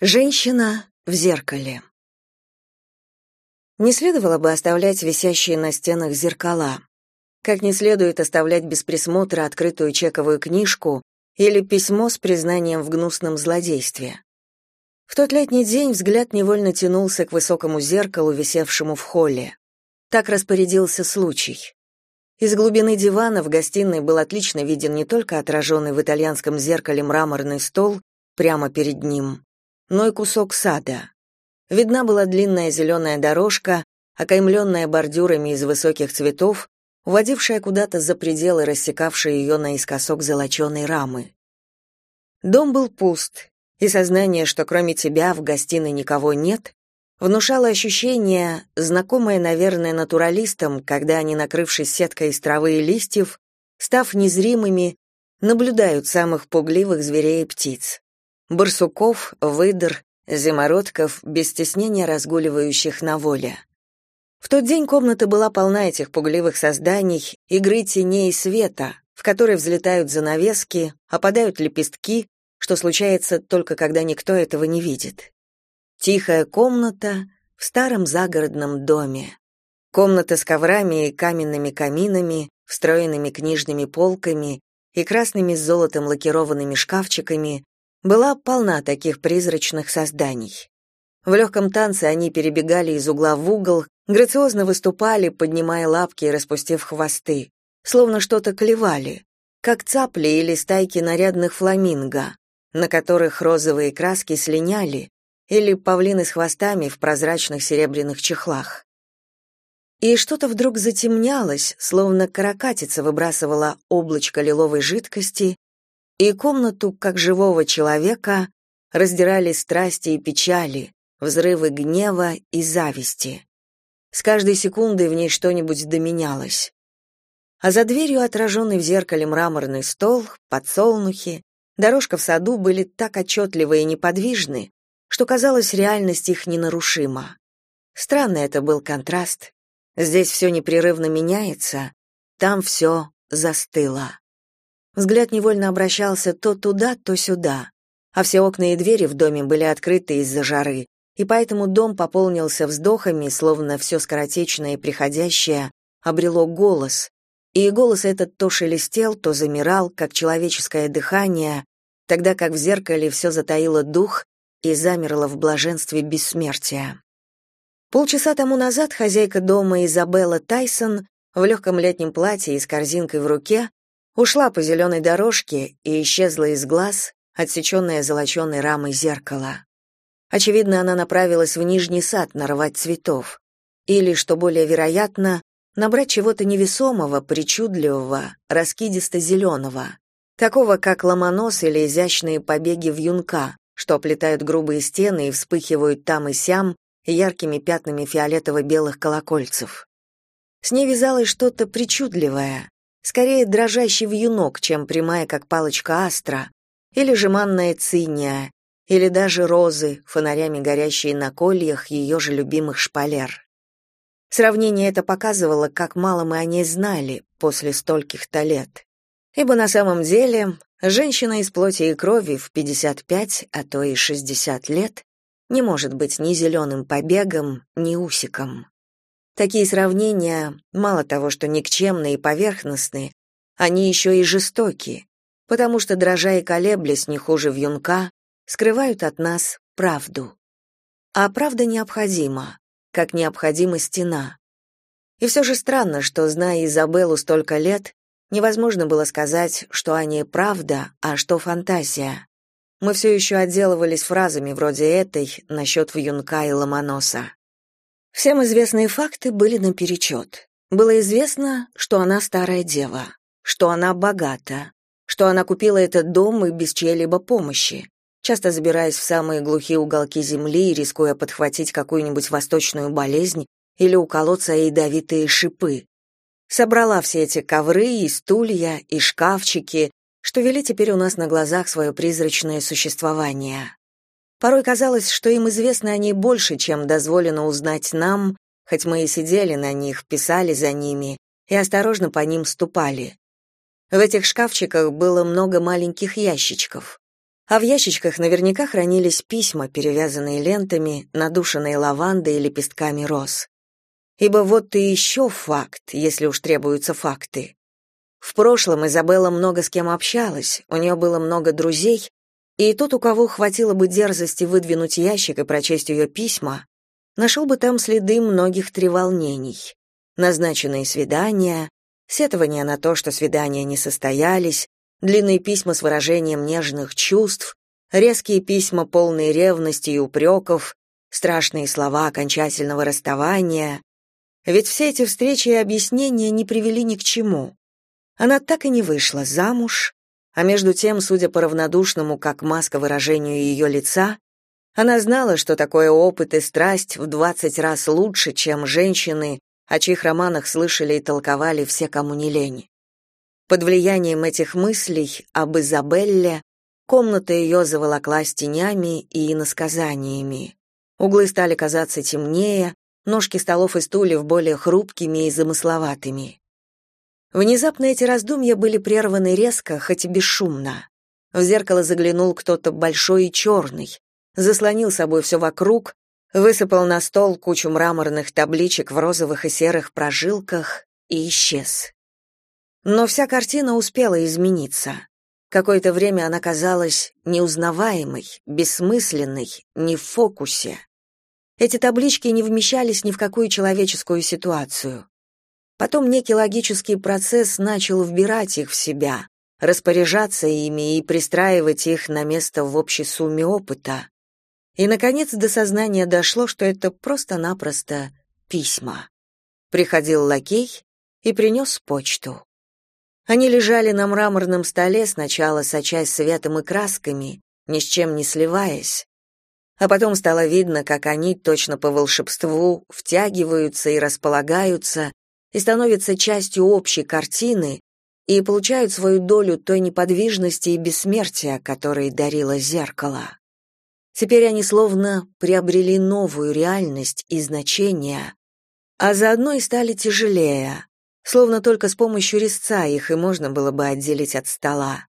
Женщина в зеркале. Не следовало бы оставлять висящие на стенах зеркала. Как не следует оставлять без присмотра открытую чековую книжку или письмо с признанием в гнусном злодействе. В тот летний день взгляд невольно тянулся к высокому зеркалу, висевшему в холле. Так распорядился случай. Из глубины дивана в гостиной был отлично виден не только отраженный в итальянском зеркале мраморный стол прямо перед ним, но и кусок сада. Видна была длинная зеленая дорожка, окаймленная бордюрами из высоких цветов, уводившая куда-то за пределы рассекавшей ее наискосок золоченой рамы. Дом был пуст, и сознание, что кроме тебя в гостиной никого нет, внушало ощущение, знакомое, наверное, натуралистам, когда они, накрывшись сеткой из травы и листьев, став незримыми, наблюдают самых пугливых зверей и птиц барсуков, выдр, зимородков, без стеснения разгуливающих на воле. В тот день комната была полна этих пугливых созданий, игры теней и света, в которой взлетают занавески, опадают лепестки, что случается только когда никто этого не видит. Тихая комната в старом загородном доме. Комната с коврами и каменными каминами, встроенными книжными полками и красными с золотом лакированными шкафчиками, была полна таких призрачных созданий. В легком танце они перебегали из угла в угол, грациозно выступали, поднимая лапки и распустив хвосты, словно что-то клевали, как цапли или стайки нарядных фламинго, на которых розовые краски слиняли, или павлины с хвостами в прозрачных серебряных чехлах. И что-то вдруг затемнялось, словно каракатица выбрасывала облачко лиловой жидкости, и комнату, как живого человека, раздирали страсти и печали, взрывы гнева и зависти. С каждой секундой в ней что-нибудь доменялось. А за дверью отраженный в зеркале мраморный стол, подсолнухи, дорожка в саду были так отчетливы и неподвижны, что казалось, реальность их ненарушима. Странный это был контраст. Здесь все непрерывно меняется, там все застыло. Взгляд невольно обращался то туда, то сюда, а все окна и двери в доме были открыты из-за жары, и поэтому дом пополнился вздохами, словно все скоротечное и приходящее обрело голос, и голос этот то шелестел, то замирал, как человеческое дыхание, тогда как в зеркале все затаило дух и замерло в блаженстве бессмертия. Полчаса тому назад хозяйка дома Изабелла Тайсон в легком летнем платье и с корзинкой в руке ушла по зеленой дорожке и исчезла из глаз, отсеченная золоченой рамой зеркала. Очевидно, она направилась в нижний сад нарвать цветов. Или, что более вероятно, набрать чего-то невесомого, причудливого, раскидисто-зеленого, такого как ломонос или изящные побеги вьюнка, что оплетают грубые стены и вспыхивают там и сям яркими пятнами фиолетово-белых колокольцев. С ней вязалось что-то причудливое, скорее дрожащий вьюнок, чем прямая, как палочка астра, или же манная циния, или даже розы, фонарями горящие на кольях ее же любимых шпалер. Сравнение это показывало, как мало мы о ней знали после стольких-то лет. Ибо на самом деле женщина из плоти и крови в 55, а то и 60 лет не может быть ни зеленым побегом, ни усиком. Такие сравнения мало того, что никчемные и поверхностные, они еще и жестоки, потому что, дрожа и колеблясь не хуже вьюнка, скрывают от нас правду. А правда необходима, как необходима стена. И все же странно, что, зная Изабеллу столько лет, невозможно было сказать, что они правда, а что фантазия. Мы все еще отделывались фразами вроде этой насчет вьюнка и ломоноса. Всем известные факты были наперечет. Было известно, что она старая дева, что она богата, что она купила этот дом и без чьей-либо помощи, часто забираясь в самые глухие уголки земли и рискуя подхватить какую-нибудь восточную болезнь или уколоться ядовитые шипы. Собрала все эти ковры и стулья, и шкафчики, что вели теперь у нас на глазах свое призрачное существование. Порой казалось, что им известно о ней больше, чем дозволено узнать нам, хоть мы и сидели на них, писали за ними и осторожно по ним ступали. В этих шкафчиках было много маленьких ящичков. А в ящичках наверняка хранились письма, перевязанные лентами, надушенные лавандой и лепестками роз. Ибо вот и еще факт, если уж требуются факты. В прошлом Изабелла много с кем общалась, у нее было много друзей, и тот, у кого хватило бы дерзости выдвинуть ящик и прочесть ее письма, нашел бы там следы многих треволнений. Назначенные свидания, сетования на то, что свидания не состоялись, длинные письма с выражением нежных чувств, резкие письма, полные ревности и упреков, страшные слова окончательного расставания. Ведь все эти встречи и объяснения не привели ни к чему. Она так и не вышла замуж, а между тем, судя по равнодушному, как маска выражению ее лица, она знала, что такое опыт и страсть в двадцать раз лучше, чем женщины, о чьих романах слышали и толковали все, кому не лень. Под влиянием этих мыслей об Изабелле комната ее заволоклась тенями и иносказаниями. Углы стали казаться темнее, ножки столов и стульев более хрупкими и замысловатыми. Внезапно эти раздумья были прерваны резко, хоть и бесшумно. В зеркало заглянул кто-то большой и черный, заслонил собой все вокруг, высыпал на стол кучу мраморных табличек в розовых и серых прожилках и исчез. Но вся картина успела измениться. Какое-то время она казалась неузнаваемой, бессмысленной, не в фокусе. Эти таблички не вмещались ни в какую человеческую ситуацию. Потом некий логический процесс начал вбирать их в себя, распоряжаться ими и пристраивать их на место в общей сумме опыта. И, наконец, до сознания дошло, что это просто-напросто письма. Приходил лакей и принес почту. Они лежали на мраморном столе, сначала сочась светом и красками, ни с чем не сливаясь. А потом стало видно, как они, точно по волшебству, втягиваются и располагаются, и становятся частью общей картины, и получают свою долю той неподвижности и бессмертия, которые дарило зеркало. Теперь они словно приобрели новую реальность и значение, а заодно и стали тяжелее, словно только с помощью резца их и можно было бы отделить от стола.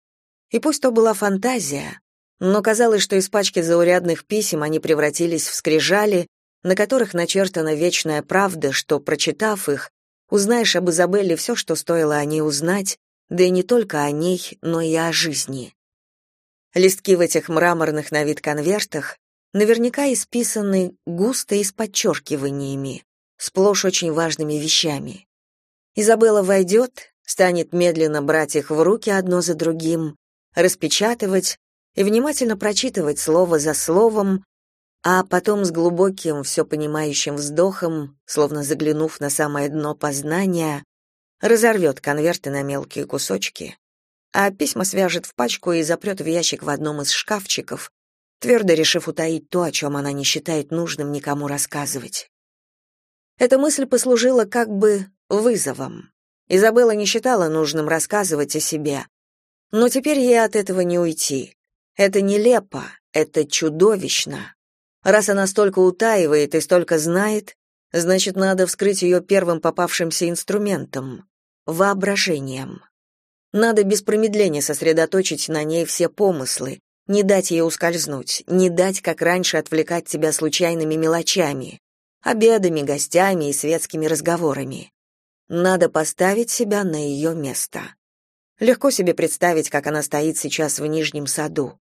И пусть то была фантазия, но казалось, что из пачки заурядных писем они превратились в скрижали, на которых начертана вечная правда, что, прочитав их, узнаешь об Изабелле все, что стоило о ней узнать, да и не только о ней, но и о жизни. Листки в этих мраморных на вид конвертах наверняка исписаны густо и с подчеркиваниями, сплошь очень важными вещами. Изабелла войдет, станет медленно брать их в руки одно за другим, распечатывать и внимательно прочитывать слово за словом, а потом с глубоким, все понимающим вздохом, словно заглянув на самое дно познания, разорвет конверты на мелкие кусочки, а письма свяжет в пачку и запрет в ящик в одном из шкафчиков, твердо решив утаить то, о чем она не считает нужным никому рассказывать. Эта мысль послужила как бы вызовом. Изабелла не считала нужным рассказывать о себе. Но теперь ей от этого не уйти. Это нелепо, это чудовищно. Раз она столько утаивает и столько знает, значит, надо вскрыть ее первым попавшимся инструментом — воображением. Надо без промедления сосредоточить на ней все помыслы, не дать ей ускользнуть, не дать, как раньше, отвлекать тебя случайными мелочами, обедами, гостями и светскими разговорами. Надо поставить себя на ее место. Легко себе представить, как она стоит сейчас в нижнем саду.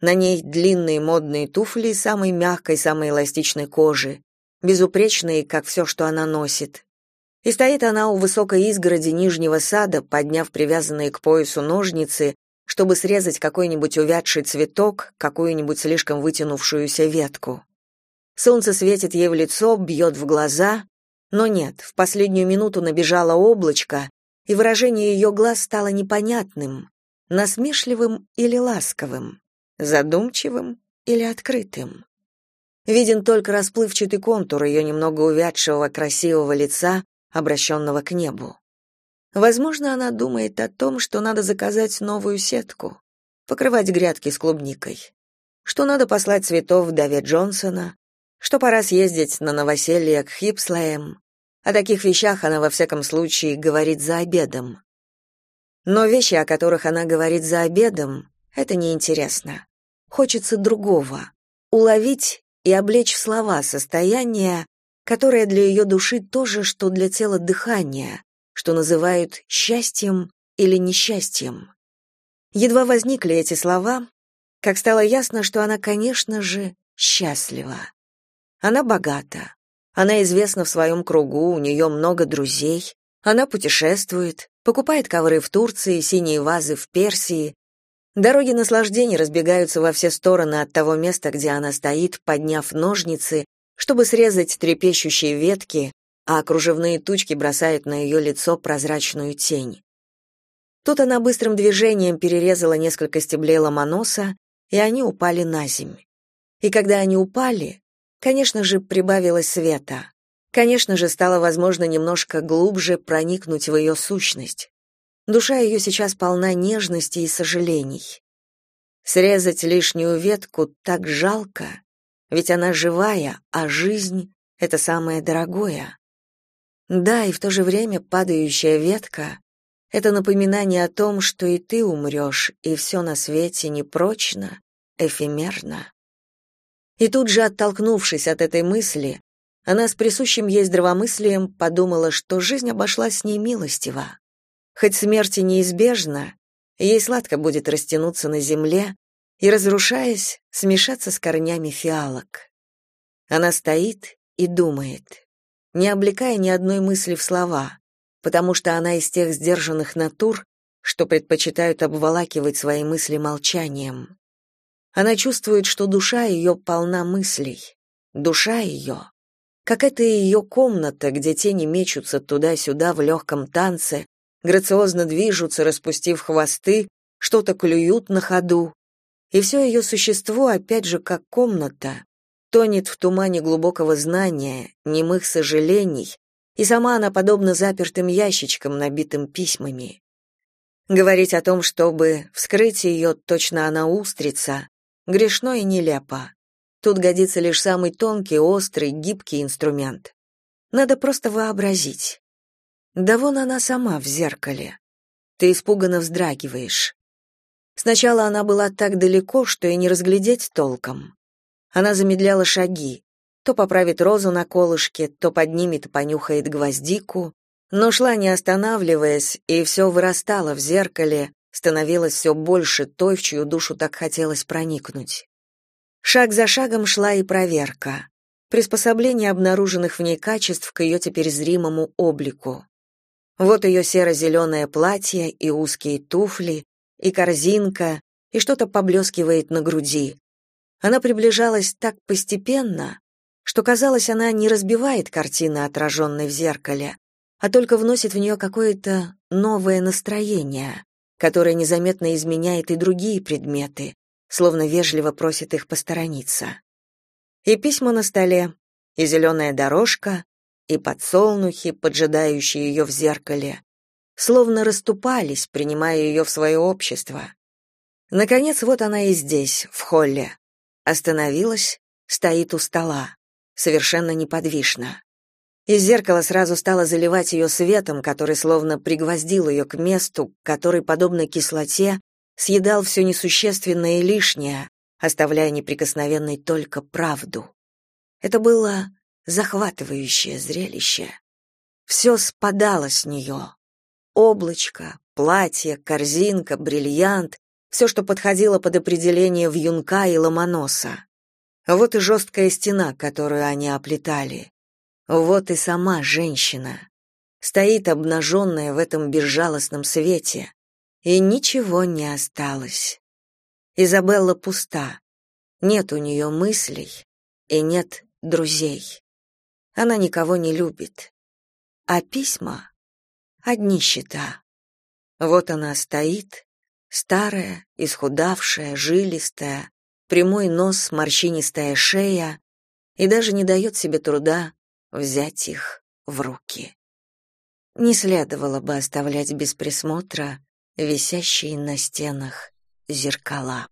На ней длинные модные туфли самой мягкой, самой эластичной кожи, безупречные, как все, что она носит. И стоит она у высокой изгороди нижнего сада, подняв привязанные к поясу ножницы, чтобы срезать какой-нибудь увядший цветок, какую-нибудь слишком вытянувшуюся ветку. Солнце светит ей в лицо, бьет в глаза, но нет, в последнюю минуту набежало облачко, и выражение ее глаз стало непонятным, насмешливым или ласковым, задумчивым или открытым. Виден только расплывчатый контур ее немного увядшего красивого лица, обращенного к небу. Возможно, она думает о том, что надо заказать новую сетку, покрывать грядки с клубникой, что надо послать цветов вдове Джонсона, что пора съездить на новоселье к Хипслеям, о таких вещах она во всяком случае говорит за обедом. Но вещи, о которых она говорит за обедом, это неинтересно. хочется другого — уловить и облечь в слова состояние, которое для ее души то же, что для тела дыхание, что называют счастьем или несчастьем. Едва возникли эти слова, как стало ясно, что она, конечно же, счастлива. Она богата, она известна в своем кругу, у нее много друзей, она путешествует, покупает ковры в Турции, синие вазы в Персии. Дороги наслаждений разбегаются во все стороны от того места, где она стоит, подняв ножницы, чтобы срезать трепещущие ветки, а кружевные тучки бросают на ее лицо прозрачную тень. Тут она быстрым движением перерезала несколько стеблей ломоноса, и они упали на земь. И когда они упали, конечно же, прибавилось света. Конечно же, стало возможно немножко глубже проникнуть в ее сущность. Душа ее сейчас полна нежности и сожалений. Срезать лишнюю ветку так жалко, ведь она живая, а жизнь — это самое дорогое. Да, и в то же время падающая ветка — это напоминание о том, что и ты умрешь, и все на свете непрочно, эфемерно. И тут же, оттолкнувшись от этой мысли, она с присущим ей здравомыслием подумала, что жизнь обошлась с ней милостиво. Хоть смерти неизбежна, ей сладко будет растянуться на земле и, разрушаясь, смешаться с корнями фиалок. Она стоит и думает, не облекая ни одной мысли в слова, потому что она из тех сдержанных натур, что предпочитают обволакивать свои мысли молчанием. Она чувствует, что душа ее полна мыслей. Душа ее, как это ее комната, где тени мечутся туда-сюда в легком танце, грациозно движутся, распустив хвосты, что-то клюют на ходу. И все ее существо, опять же, как комната, тонет в тумане глубокого знания, немых сожалений, и сама она подобна запертым ящичкам, набитым письмами. Говорить о том, чтобы вскрыть ее, точно она устрица, грешно и нелепо. Тут годится лишь самый тонкий, острый, гибкий инструмент. Надо просто вообразить. Да вон она сама в зеркале. Ты испуганно вздрагиваешь. Сначала она была так далеко, что и не разглядеть толком. Она замедляла шаги, то поправит розу на колышке, то поднимет понюхает гвоздику, но шла не останавливаясь, и все вырастало в зеркале, становилось все больше той, в чью душу так хотелось проникнуть. Шаг за шагом шла и проверка, приспособление обнаруженных в ней качеств к ее теперь зримому облику. Вот ее серо-зеленое платье и узкие туфли, и корзинка, и что-то поблескивает на груди. Она приближалась так постепенно, что казалось, она не разбивает картины, отраженной в зеркале, а только вносит в нее какое-то новое настроение, которая незаметно изменяет и другие предметы, словно вежливо просит их посторониться. И письма на столе, и зеленая дорожка, и подсолнухи, поджидающие ее в зеркале, словно расступались, принимая ее в свое общество. Наконец, вот она и здесь, в холле. Остановилась, стоит у стола, совершенно неподвижно. Из зеркала сразу стало заливать ее светом, который словно пригвоздил ее к месту, который, подобно кислоте, съедал все несущественное и лишнее, оставляя неприкосновенной только правду. Это было захватывающее зрелище. Все спадало с нее. Облачко, платье, корзинка, бриллиант, все, что подходило под определение вьюнка и ломоноса. Вот и жесткая стена, которую они оплетали. Вот и сама женщина. Стоит обнаженная в этом безжалостном свете. И ничего не осталось. Изабелла пуста. Нет у нее мыслей и нет друзей. Она никого не любит. А письма — одни счета. Вот она стоит, старая, исхудавшая, жилистая, прямой нос, морщинистая шея, и даже не дает себе труда взять их в руки. Не следовало бы оставлять без присмотра висящие на стенах зеркала.